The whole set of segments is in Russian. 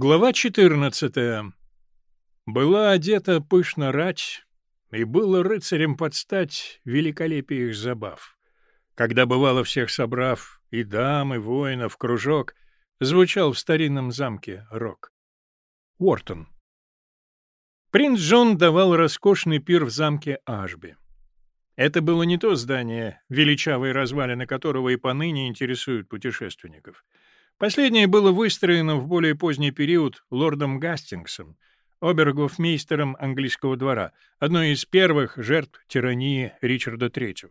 Глава 14. Была одета пышно рать, и было рыцарем под стать великолепие их забав. Когда бывало всех собрав, и дам, и воинов, кружок, звучал в старинном замке рок. Уортон. Принц Джон давал роскошный пир в замке Ашби. Это было не то здание, величавые развалины которого и поныне интересуют путешественников — Последнее было выстроено в более поздний период лордом Гастингсом, обергофмейстером английского двора, одной из первых жертв тирании Ричарда III.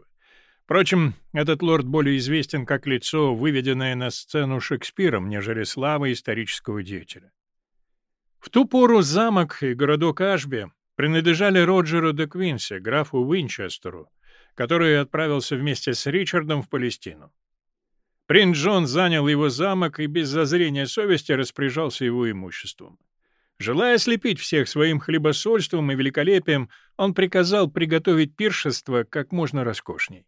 Впрочем, этот лорд более известен как лицо, выведенное на сцену Шекспиром, нежели слава исторического деятеля. В ту пору замок и городок Ашби принадлежали Роджеру де Квинси, графу Уинчестеру, который отправился вместе с Ричардом в Палестину. Принц Джон занял его замок и без зазрения совести распоряжался его имуществом. Желая слепить всех своим хлебосольством и великолепием, он приказал приготовить пиршество как можно роскошней.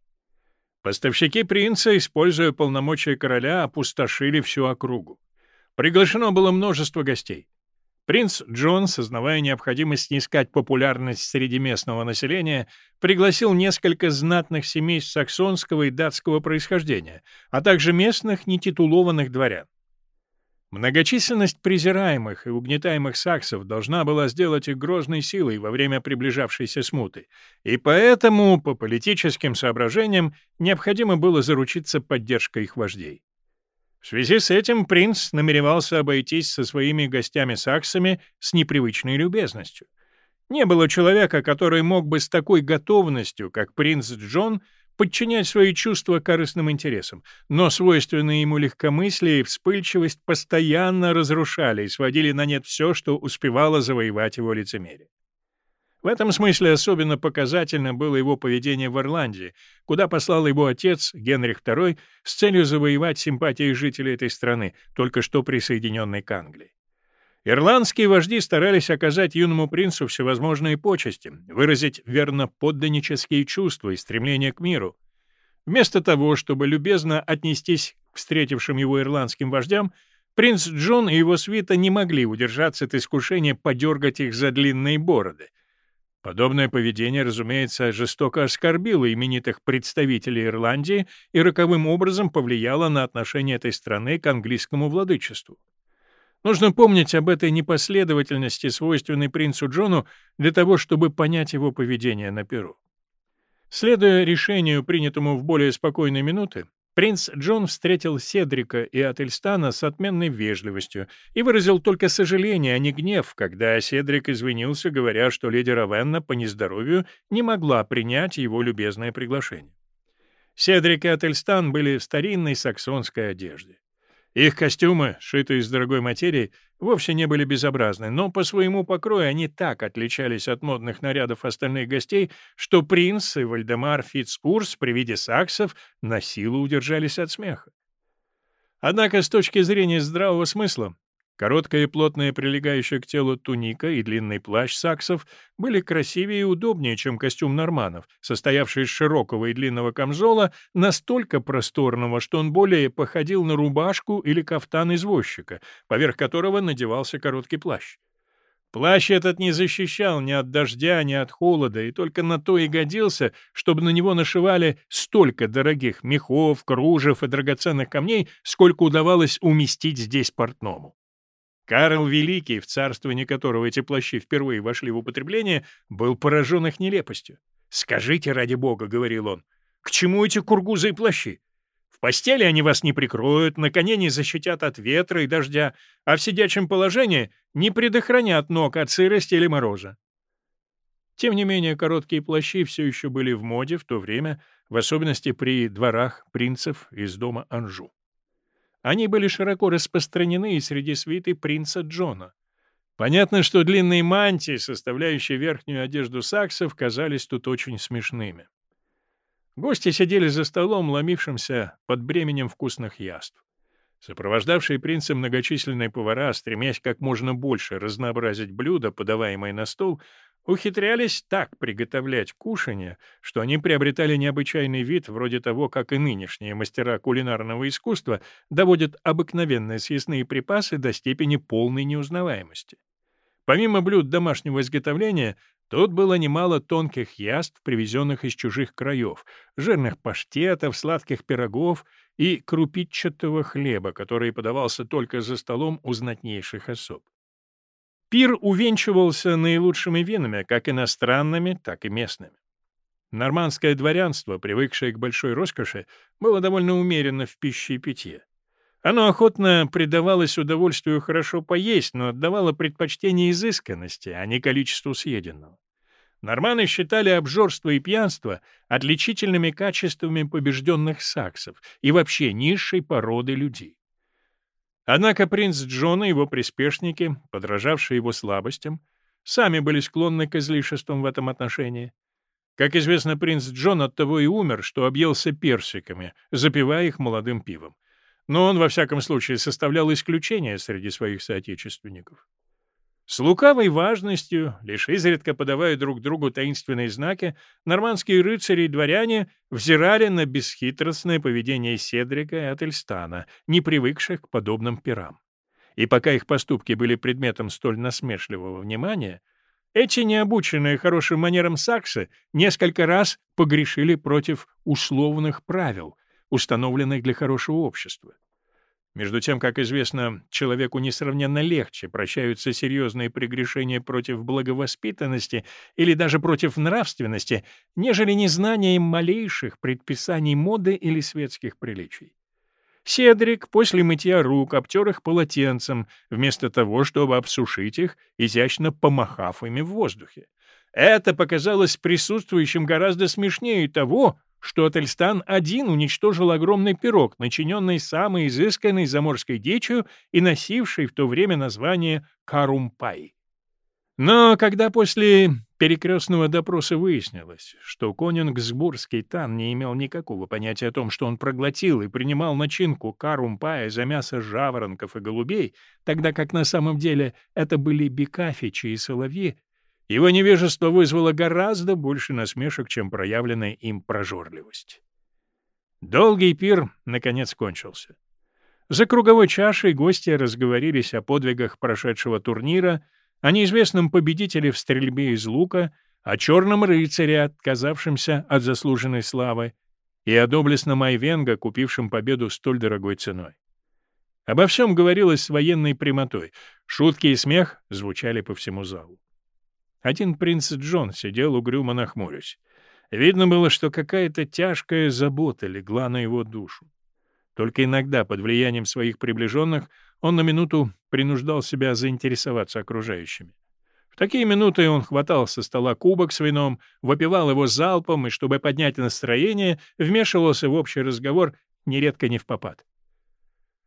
Поставщики принца, используя полномочия короля, опустошили всю округу. Приглашено было множество гостей. Принц Джон, сознавая необходимость снискать популярность среди местного населения, пригласил несколько знатных семейств саксонского и датского происхождения, а также местных нетитулованных дворян. Многочисленность презираемых и угнетаемых саксов должна была сделать их грозной силой во время приближавшейся смуты, и поэтому, по политическим соображениям, необходимо было заручиться поддержкой их вождей. В связи с этим принц намеревался обойтись со своими гостями-саксами с непривычной любезностью. Не было человека, который мог бы с такой готовностью, как принц Джон, подчинять свои чувства корыстным интересам, но свойственные ему легкомыслие и вспыльчивость постоянно разрушали и сводили на нет все, что успевало завоевать его лицемерие. В этом смысле особенно показательно было его поведение в Ирландии, куда послал его отец, Генрих II, с целью завоевать симпатии жителей этой страны, только что присоединенной к Англии. Ирландские вожди старались оказать юному принцу всевозможные почести, выразить верноподданнические чувства и стремление к миру. Вместо того, чтобы любезно отнестись к встретившим его ирландским вождям, принц Джон и его свита не могли удержаться от искушения подергать их за длинные бороды — Подобное поведение, разумеется, жестоко оскорбило именитых представителей Ирландии и роковым образом повлияло на отношение этой страны к английскому владычеству. Нужно помнить об этой непоследовательности, свойственной принцу Джону, для того, чтобы понять его поведение на Перу. Следуя решению, принятому в более спокойные минуты, Принц Джон встретил Седрика и Ательстана с отменной вежливостью и выразил только сожаление, а не гнев, когда Седрик извинился, говоря, что леди Равенна по нездоровью не могла принять его любезное приглашение. Седрик и Ательстан были в старинной саксонской одежде. Их костюмы, шитые из дорогой материи, вовсе не были безобразны, но по своему покрою они так отличались от модных нарядов остальных гостей, что принц и Вальдемар Фицкурс при виде саксов на силу удержались от смеха. Однако с точки зрения здравого смысла Короткая и плотная прилегающая к телу туника и длинный плащ саксов были красивее и удобнее, чем костюм норманов, состоявший из широкого и длинного камзола, настолько просторного, что он более походил на рубашку или кафтан извозчика, поверх которого надевался короткий плащ. Плащ этот не защищал ни от дождя, ни от холода, и только на то и годился, чтобы на него нашивали столько дорогих мехов, кружев и драгоценных камней, сколько удавалось уместить здесь портному. Карл Великий, в царствование которого эти плащи впервые вошли в употребление, был поражен их нелепостью. «Скажите, ради бога», — говорил он, — «к чему эти кургузы и плащи? В постели они вас не прикроют, на коне не защитят от ветра и дождя, а в сидячем положении не предохранят ног от сырости или мороза». Тем не менее, короткие плащи все еще были в моде в то время, в особенности при дворах принцев из дома Анжу. Они были широко распространены и среди свиты принца Джона. Понятно, что длинные мантии, составляющие верхнюю одежду саксов, казались тут очень смешными. Гости сидели за столом, ломившимся под бременем вкусных яств. Сопровождавшие принца многочисленные повара, стремясь как можно больше разнообразить блюда, подаваемые на стол, ухитрялись так приготовлять кушанье, что они приобретали необычайный вид, вроде того, как и нынешние мастера кулинарного искусства доводят обыкновенные съестные припасы до степени полной неузнаваемости. Помимо блюд домашнего изготовления, тут было немало тонких яств, привезенных из чужих краев, жирных паштетов, сладких пирогов и крупичатого хлеба, который подавался только за столом у знатнейших особ. Пир увенчивался наилучшими винами, как иностранными, так и местными. Нормандское дворянство, привыкшее к большой роскоши, было довольно умеренно в пище и питье. Оно охотно предавалось удовольствию хорошо поесть, но отдавало предпочтение изысканности, а не количеству съеденного. Норманы считали обжорство и пьянство отличительными качествами побежденных саксов и вообще низшей породы людей. Однако принц Джон и его приспешники, подражавшие его слабостям, сами были склонны к излишествам в этом отношении. Как известно, принц Джон оттого и умер, что объелся персиками, запивая их молодым пивом. Но он, во всяком случае, составлял исключение среди своих соотечественников. С лукавой важностью, лишь изредка подавая друг другу таинственные знаки, нормандские рыцари и дворяне взирали на бесхитростное поведение Седрика и Ательстана, не привыкших к подобным пирам. И пока их поступки были предметом столь насмешливого внимания, эти необученные хорошим манерам саксы несколько раз погрешили против условных правил, установленных для хорошего общества. Между тем, как известно, человеку несравненно легче прощаются серьезные прегрешения против благовоспитанности или даже против нравственности, нежели незнание малейших предписаний моды или светских приличий. Седрик после мытья рук обтер их полотенцем, вместо того, чтобы обсушить их, изящно помахав ими в воздухе. Это показалось присутствующим гораздо смешнее того, что Ательстан один уничтожил огромный пирог, начиненный самой изысканной заморской дичью и носивший в то время название карумпай. Но когда после перекрестного допроса выяснилось, что конюнгсбургский тан не имел никакого понятия о том, что он проглотил и принимал начинку карумпая за мясо жаворонков и голубей, тогда как на самом деле это были бекафичи и соловьи, его невежество вызвало гораздо больше насмешек, чем проявленная им прожорливость. Долгий пир, наконец, кончился. За круговой чашей гости разговорились о подвигах прошедшего турнира, о неизвестном победителе в стрельбе из лука, о черном рыцаре, отказавшемся от заслуженной славы, и о доблестном Айвенго, купившем победу столь дорогой ценой. Обо всем говорилось с военной прямотой, шутки и смех звучали по всему залу. Один принц Джон сидел угрюмо нахмурясь. Видно было, что какая-то тяжкая забота легла на его душу. Только иногда, под влиянием своих приближенных, он на минуту принуждал себя заинтересоваться окружающими. В такие минуты он хватал со стола кубок с вином, выпивал его залпом и, чтобы поднять настроение, вмешивался в общий разговор, нередко не в попад.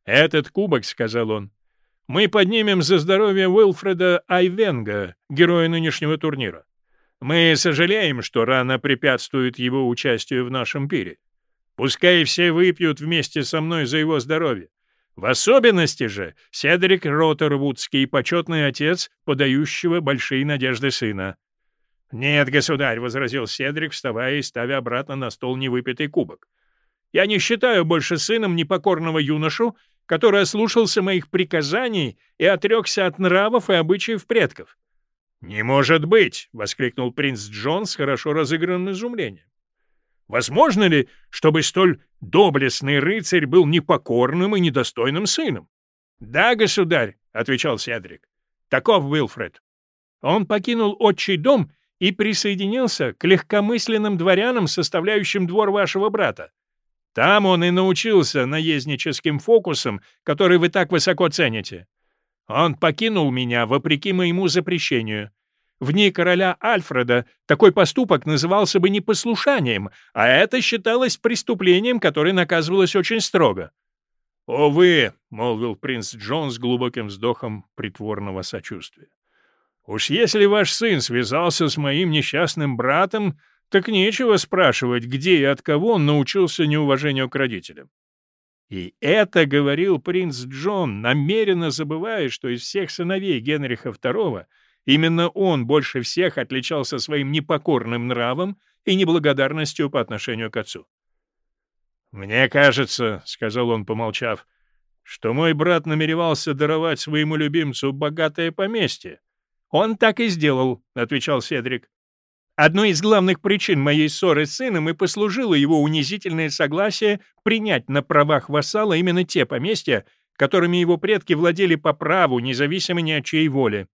«Этот кубок, — сказал он, мы поднимем за здоровье Уилфреда Айвенга, героя нынешнего турнира. Мы сожалеем, что рана препятствует его участию в нашем пире. Пускай все выпьют вместе со мной за его здоровье. В особенности же Седрик Роттервудский, почетный отец, подающего большие надежды сына. — Нет, государь, — возразил Седрик, вставая и ставя обратно на стол невыпитый кубок. — Я не считаю больше сыном непокорного юношу, который ослушался моих приказаний и отрекся от нравов и обычаев предков. «Не может быть!» — воскликнул принц Джон с хорошо разыгранным изумлением. «Возможно ли, чтобы столь доблестный рыцарь был непокорным и недостойным сыном?» «Да, государь», — отвечал Седрик. «Таков Уилфред. Он покинул отчий дом и присоединился к легкомысленным дворянам, составляющим двор вашего брата. Там он и научился наездническим фокусам, которые вы так высоко цените. Он покинул меня вопреки моему запрещению. В дни короля Альфреда такой поступок назывался бы непослушанием, а это считалось преступлением, которое наказывалось очень строго. «О вы!» — молвил принц Джон с глубоким вздохом притворного сочувствия. «Уж если ваш сын связался с моим несчастным братом, так нечего спрашивать, где и от кого он научился неуважению к родителям. И это говорил принц Джон, намеренно забывая, что из всех сыновей Генриха II Именно он больше всех отличался своим непокорным нравом и неблагодарностью по отношению к отцу. «Мне кажется», — сказал он, помолчав, — «что мой брат намеревался даровать своему любимцу богатое поместье». «Он так и сделал», — отвечал Седрик. Одной из главных причин моей ссоры с сыном и послужило его унизительное согласие принять на правах вассала именно те поместья, которыми его предки владели по праву, независимо ни от чьей воли.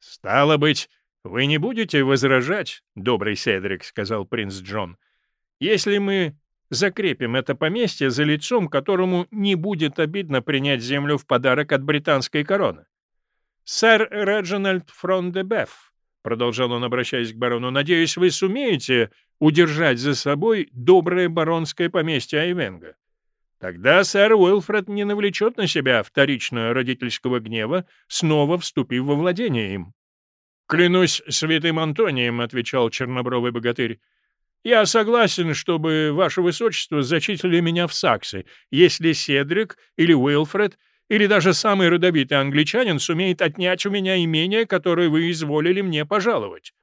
«Стало быть, вы не будете возражать, добрый Седрик», — сказал принц Джон, «если мы закрепим это поместье за лицом, которому не будет обидно принять землю в подарок от британской короны. Сэр Реджинальд Фрондебеф, продолжал он, обращаясь к барону, надеюсь, вы сумеете удержать за собой доброе баронское поместье Айвенга. Тогда сэр Уилфред не навлечет на себя вторичного родительского гнева, снова вступив во владение им. «Клянусь святым Антонием», — отвечал чернобровый богатырь, — «я согласен, чтобы ваше высочество зачислили меня в саксы, если Седрик или Уилфред или даже самый родовитый англичанин сумеет отнять у меня имение, которое вы изволили мне пожаловать».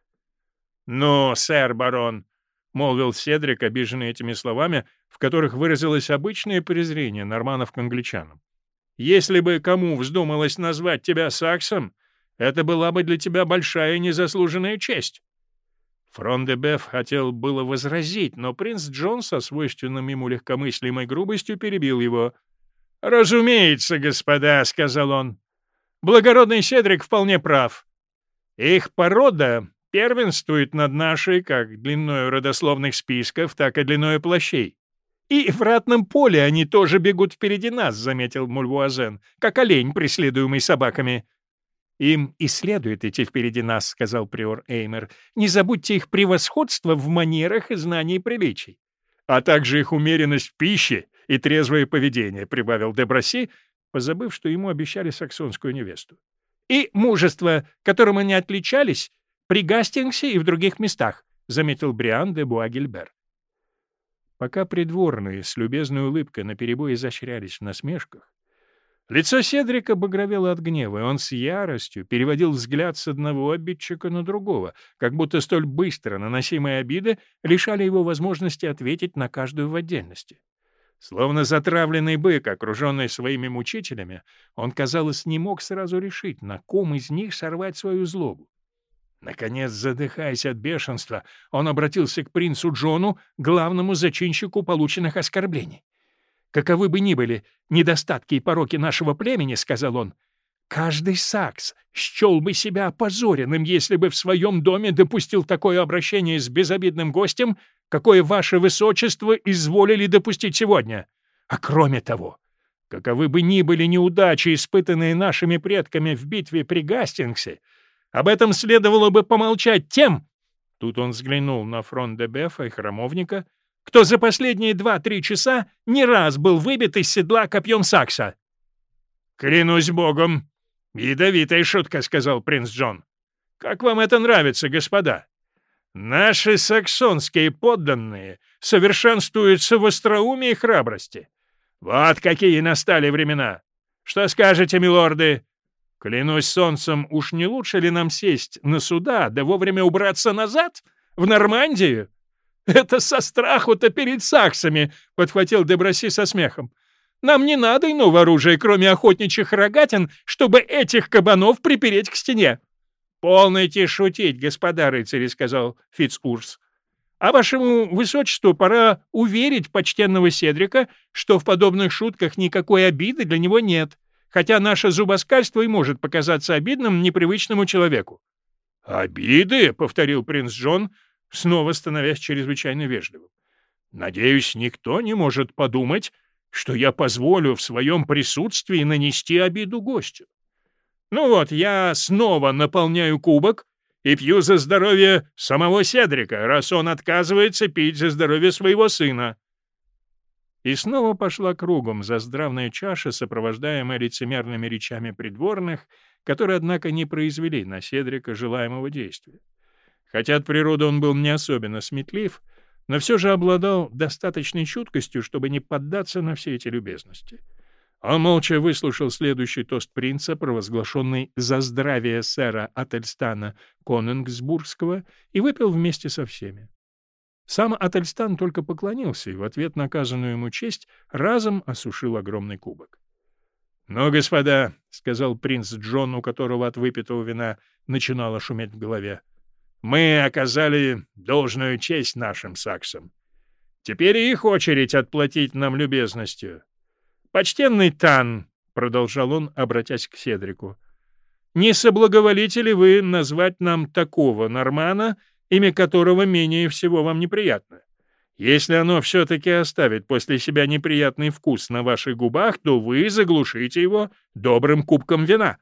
«Но, сэр барон», — молвил Седрик, обиженный этими словами, в которых выразилось обычное презрение норманов к англичанам. «Если бы кому вздумалось назвать тебя саксом, это была бы для тебя большая незаслуженная честь». Фрон хотел было возразить, но принц Джон со свойственным ему легкомыслием и грубостью перебил его — «Разумеется, господа», — сказал он. «Благородный Седрик вполне прав. Их порода первенствует над нашей как длиною родословных списков, так и длиною плащей. И в ратном поле они тоже бегут впереди нас», — заметил Мульвуазен, «как олень, преследуемый собаками». «Им и следует идти впереди нас», — сказал приор Эймер. «Не забудьте их превосходство в манерах и знании приличий, а также их умеренность в пище и трезвое поведение», — прибавил Деброси, позабыв, что ему обещали саксонскую невесту. «И мужество, которым они отличались при Гастингсе и в других местах», — заметил Бриан де Буагильбер. Пока придворные с любезной улыбкой наперебой изощрялись в насмешках, лицо Седрика багровело от гнева, и он с яростью переводил взгляд с одного обидчика на другого, как будто столь быстро наносимые обиды лишали его возможности ответить на каждую в отдельности. Словно затравленный бык, окруженный своими мучителями, он, казалось, не мог сразу решить, на ком из них сорвать свою злобу. Наконец, задыхаясь от бешенства, он обратился к принцу Джону, главному зачинщику полученных оскорблений. «Каковы бы ни были недостатки и пороки нашего племени, — сказал он, — каждый сакс счел бы себя опозоренным, если бы в своем доме допустил такое обращение с безобидным гостем, какое ваше высочество изволили допустить сегодня. А кроме того, каковы бы ни были неудачи, испытанные нашими предками в битве при Гастингсе, об этом следовало бы помолчать тем, тут он взглянул на фронт Дебефа и Храмовника, кто за последние два-три часа не раз был выбит из седла копьем сакса. «Клянусь богом!» «Ядовитая шутка», — сказал принц Джон. «Как вам это нравится, господа?» Наши саксонские подданные совершенствуются в остроумии и храбрости. Вот какие настали времена! Что скажете, милорды? Клянусь солнцем, уж не лучше ли нам сесть на суда, да вовремя убраться назад? В Нормандию? Это со страху-то перед саксами, — подхватил Деброси со смехом. Нам не надо иного оружия, кроме охотничьих рогатин, чтобы этих кабанов припереть к стене. «Полноте шутить, господа рыцари», — сказал Фицурс. «А вашему высочеству пора уверить почтенного Седрика, что в подобных шутках никакой обиды для него нет, хотя наше зубоскальство и может показаться обидным непривычному человеку». «Обиды?» — повторил принц Джон, снова становясь чрезвычайно вежливым. «Надеюсь, никто не может подумать, что я позволю в своем присутствии нанести обиду гостю. Ну вот, я снова наполняю кубок и пью за здоровье самого Седрика, раз он отказывается пить за здоровье своего сына. И снова пошла кругом заздравная чаша, сопровождаемая лицемерными речами придворных, которые, однако, не произвели на Седрика желаемого действия. Хотя от природы он был не особенно сметлив, но все же обладал достаточной чуткостью, чтобы не поддаться на все эти любезности. Он молча выслушал следующий тост принца, провозглашенный «За здравие сэра Ательстана Конингсбургского», и выпил вместе со всеми. Сам Ательстан только поклонился и в ответ на оказанную ему честь разом осушил огромный кубок. «Ну, господа», — сказал принц Джон, у которого от выпитого вина начинало шуметь в голове, — «мы оказали должную честь нашим саксам. Теперь их очередь отплатить нам любезностью. «Почтенный Тан», — продолжал он, обратясь к Седрику, — «не соблаговолите ли вы назвать нам такого нормана, имя которого менее всего вам неприятно? Если оно все-таки оставит после себя неприятный вкус на ваших губах, то вы заглушите его добрым кубком вина».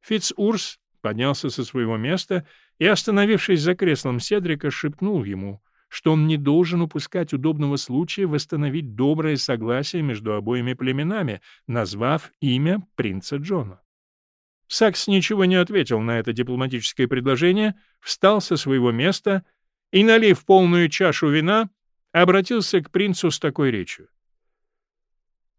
Фицурс поднялся со своего места и, остановившись за креслом Седрика, шепнул ему — что он не должен упускать удобного случая восстановить доброе согласие между обоими племенами, назвав имя принца Джона. Сакс ничего не ответил на это дипломатическое предложение, встал со своего места и, налив полную чашу вина, обратился к принцу с такой речью.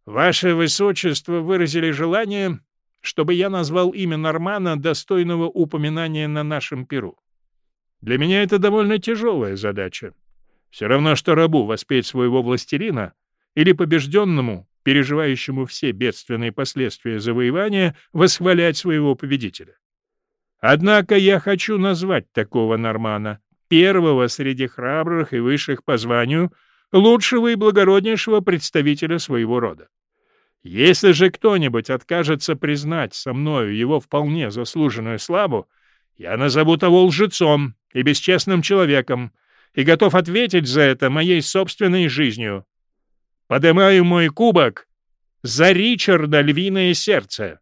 «Ваше Высочество выразили желание, чтобы я назвал имя Нормана, достойного упоминания на нашем Перу. Для меня это довольно тяжелая задача. Все равно, что рабу воспеть своего властелина или побежденному, переживающему все бедственные последствия завоевания, восхвалять своего победителя. Однако я хочу назвать такого Нормана, первого среди храбрых и высших по званию, лучшего и благороднейшего представителя своего рода. Если же кто-нибудь откажется признать со мною его вполне заслуженную славу, я назову того лжецом и бесчестным человеком, и готов ответить за это моей собственной жизнью. Поднимаю мой кубок за Ричарда львиное сердце.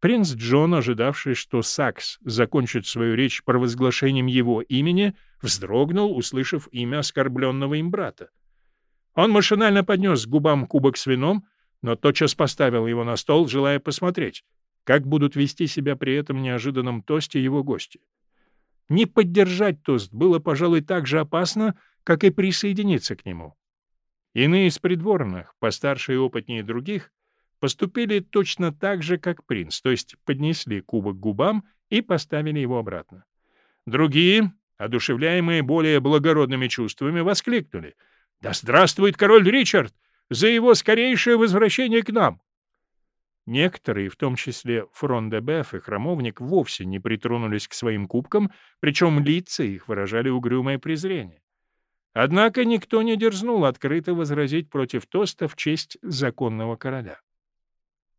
Принц Джон, ожидавший, что Сакс закончит свою речь провозглашением его имени, вздрогнул, услышав имя оскорбленного им брата. Он машинально поднес к губам кубок с вином, но тотчас поставил его на стол, желая посмотреть, как будут вести себя при этом неожиданном тосте его гости. Не поддержать тост было, пожалуй, так же опасно, как и присоединиться к нему. Иные из придворных, постарше и опытнее других, поступили точно так же, как принц, то есть поднесли кубок губам и поставили его обратно. Другие, одушевляемые более благородными чувствами, воскликнули «Да здравствует король Ричард! За его скорейшее возвращение к нам!» Некоторые, в том числе Фрон де Беф и Храмовник, вовсе не притронулись к своим кубкам, причем лица их выражали угрюмое презрение. Однако никто не дерзнул открыто возразить против тоста в честь законного короля.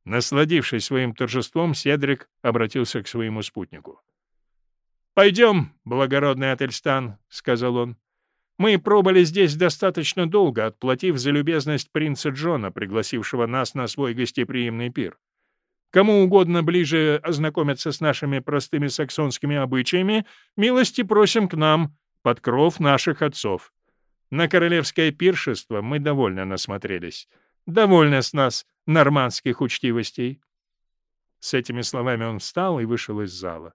Насладившись своим торжеством, Седрик обратился к своему спутнику. «Пойдем, благородный Ательстан», — сказал он. Мы пробыли здесь достаточно долго, отплатив за любезность принца Джона, пригласившего нас на свой гостеприимный пир. Кому угодно ближе ознакомиться с нашими простыми саксонскими обычаями, милости просим к нам, под кров наших отцов. На королевское пиршество мы довольно насмотрелись. Довольно с нас нормандских учтивостей. С этими словами он встал и вышел из зала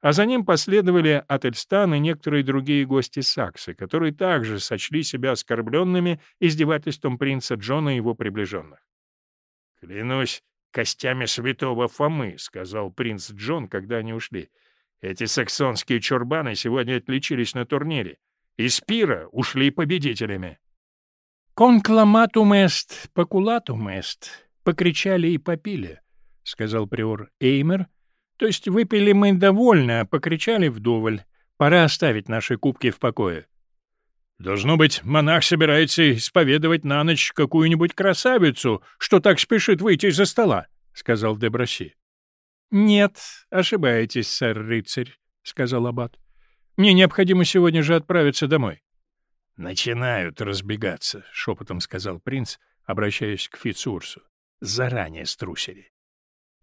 а за ним последовали Ательстан и некоторые другие гости Саксы, которые также сочли себя оскорбленными издевательством принца Джона и его приближенных. «Клянусь костями святого Фомы», — сказал принц Джон, когда они ушли. «Эти саксонские чурбаны сегодня отличились на турнире. Из пира ушли победителями». «Конкламатум эст, покулатум эст», — покричали и попили, — сказал приор Эймер, то есть выпили мы довольно, а покричали вдоволь. Пора оставить наши кубки в покое. Должно быть, монах собирается исповедовать на ночь какую-нибудь красавицу, что так спешит выйти из-за стола, — сказал Деброси. — Нет, ошибаетесь, сэр-рыцарь, — сказал аббат. — Мне необходимо сегодня же отправиться домой. — Начинают разбегаться, — шепотом сказал принц, обращаясь к Фицурсу. — Заранее струсили.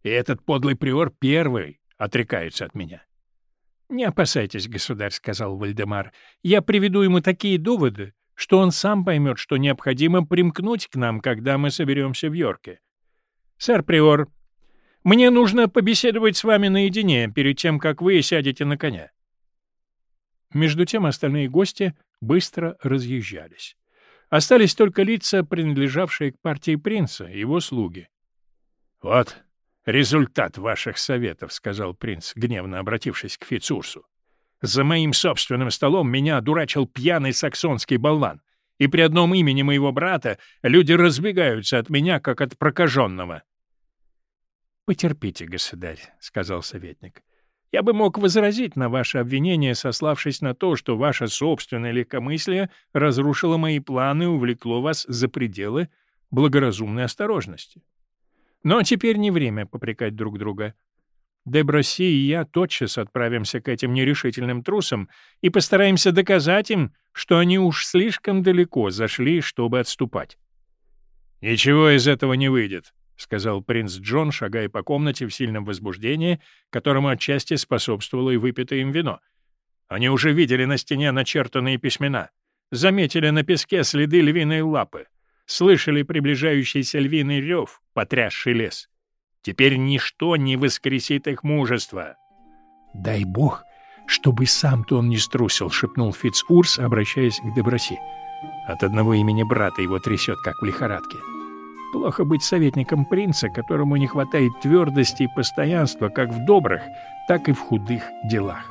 И этот подлый приор первый отрекается от меня. — Не опасайтесь, государь, — сказал Вальдемар. — Я приведу ему такие доводы, что он сам поймет, что необходимо примкнуть к нам, когда мы соберемся в Йорке. — Сэр Приор, мне нужно побеседовать с вами наедине, перед тем, как вы сядете на коня. Между тем остальные гости быстро разъезжались. Остались только лица, принадлежавшие к партии принца, его слуги. — Вот результат ваших советов, — сказал принц, гневно обратившись к Фицурсу. — За моим собственным столом меня дурачил пьяный саксонский болван, и при одном имени моего брата люди разбегаются от меня, как от прокаженного. — Потерпите, государь, — сказал советник. Я бы мог возразить на ваше обвинение, сославшись на то, что ваше собственное легкомыслие разрушило мои планы и увлекло вас за пределы благоразумной осторожности. Но теперь не время попрекать друг друга. Деброси и я тотчас отправимся к этим нерешительным трусам и постараемся доказать им, что они уж слишком далеко зашли, чтобы отступать. «Ничего из этого не выйдет», — сказал принц Джон, шагая по комнате в сильном возбуждении, которому отчасти способствовало и выпитое им вино. Они уже видели на стене начертанные письмена, заметили на песке следы львиной лапы, слышали приближающийся львиный рев, потрясший лес. Теперь ничто не воскресит их мужество. — Дай бог, чтобы сам-то он не струсил, — шепнул Фицурс, обращаясь к Деброси. От одного имени брата его трясет, как в лихорадке. — Плохо быть советником принца, которому не хватает твердости и постоянства как в добрых, так и в худых делах.